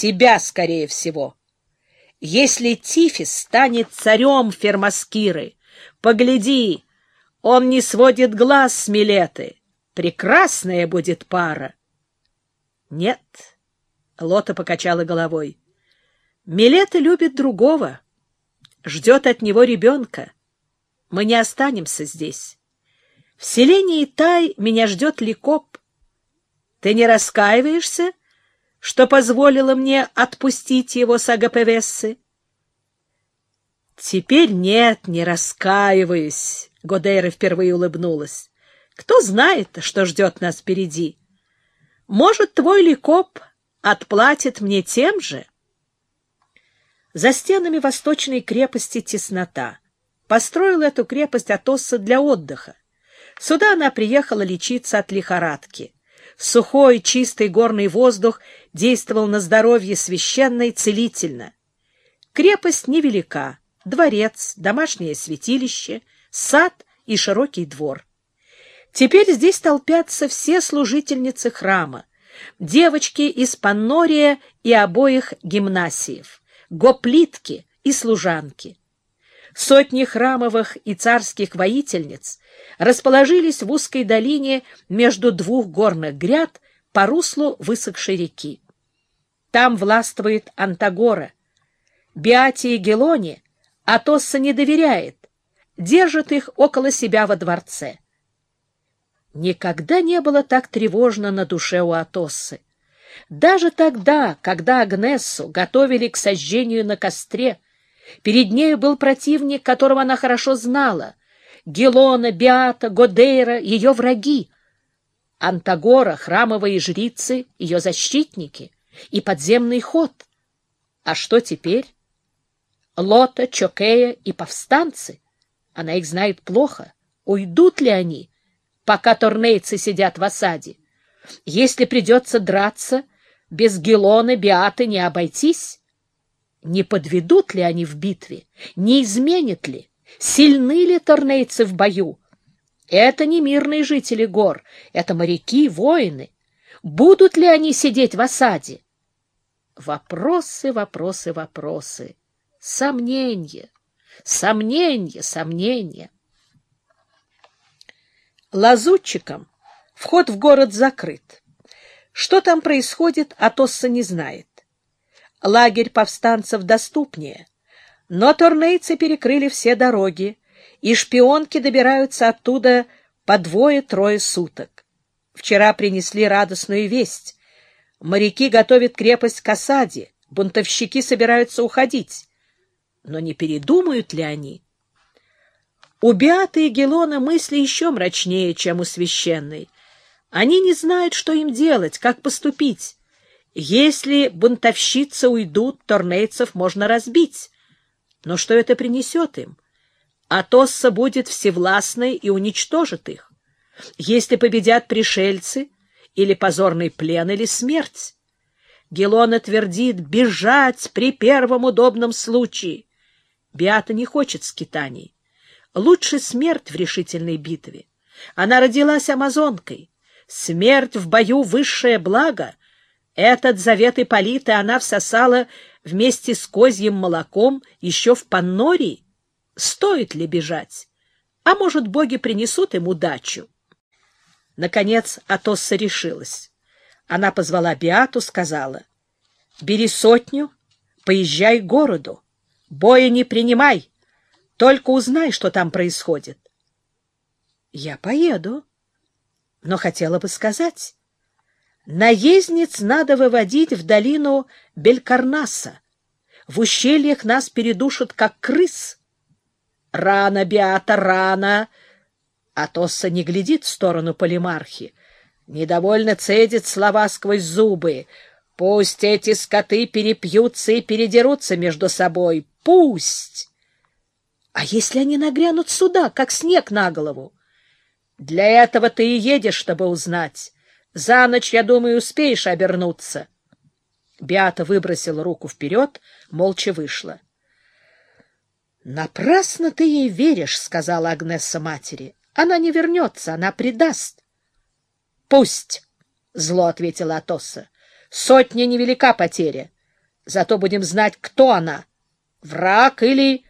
Тебя, скорее всего. Если Тифис станет царем Фермаскиры, погляди, он не сводит глаз с Милеты. Прекрасная будет пара. Нет, Лота покачала головой. Милета любит другого, ждет от него ребенка. Мы не останемся здесь. В селении Тай меня ждет Ликоп. Ты не раскаиваешься, что позволила мне отпустить его с Агапевессы? Теперь нет, не раскаиваюсь. Годейра впервые улыбнулась. Кто знает, что ждет нас впереди? Может, твой Ликоп отплатит мне тем же? За стенами восточной крепости теснота. Построил эту крепость Атосса для отдыха. Сюда она приехала лечиться от лихорадки. Сухой, чистый горный воздух действовал на здоровье священно и целительно. Крепость невелика, дворец, домашнее святилище, сад и широкий двор. Теперь здесь толпятся все служительницы храма, девочки из Паннория и обоих гимнасиев, гоплитки и служанки. Сотни храмовых и царских воительниц расположились в узкой долине между двух горных гряд по руслу высохшей реки. Там властвует Антагора. Биате и Гелоне Атосса не доверяет, держит их около себя во дворце. Никогда не было так тревожно на душе у Атоссы. Даже тогда, когда Агнессу готовили к сожжению на костре, перед нею был противник, которого она хорошо знала — Гелона, Биата, Годейра, ее враги. Антагора, храмовые жрицы, ее защитники и подземный ход. А что теперь? Лота, Чокея и повстанцы. Она их знает плохо. Уйдут ли они, пока торнейцы сидят в осаде? Если придется драться, без Гелона, Биаты не обойтись. Не подведут ли они в битве? Не изменят ли? Сильны ли торнейцы в бою? Это не мирные жители гор, это моряки, воины. Будут ли они сидеть в осаде? Вопросы, вопросы, вопросы. Сомнения, сомнения, сомнения. Лазутчикам вход в город закрыт. Что там происходит, Атосса не знает. Лагерь повстанцев доступнее, но торнейцы перекрыли все дороги, и шпионки добираются оттуда по двое-трое суток. Вчера принесли радостную весть. Моряки готовят крепость к осаде, бунтовщики собираются уходить. Но не передумают ли они? У Беаты и Гелона мысли еще мрачнее, чем у священной. Они не знают, что им делать, как поступить. Если бунтовщицы уйдут, торнейцев можно разбить. Но что это принесет им? Атосса будет всевластной и уничтожит их. Если победят пришельцы, или позорный плен, или смерть. Гелона твердит бежать при первом удобном случае. Биата не хочет скитаний. Лучше смерть в решительной битве. Она родилась амазонкой. Смерть в бою — высшее благо. Этот завет Ипполиты она всосала вместе с козьим молоком еще в Паннории. Стоит ли бежать? А может, боги принесут им удачу? Наконец Атосса решилась. Она позвала Биату, сказала, «Бери сотню, поезжай к городу. Боя не принимай, только узнай, что там происходит. Я поеду, но хотела бы сказать. Наездниц надо выводить в долину Белькарнаса. В ущельях нас передушат, как крыс. Рано, Биата, рано! Атосса не глядит в сторону полимархи. Недовольно цедит слова сквозь зубы. Пусть эти скоты перепьются и передерутся между собой. Пусть! А если они нагрянут сюда, как снег на голову? Для этого ты и едешь, чтобы узнать. За ночь, я думаю, успеешь обернуться. Биата выбросила руку вперед, молча вышла. — Напрасно ты ей веришь, — сказала Агнесса матери. — Она не вернется, она предаст. — Пусть, — зло ответила Атоса. — Сотня невелика потеря. Зато будем знать, кто она — враг или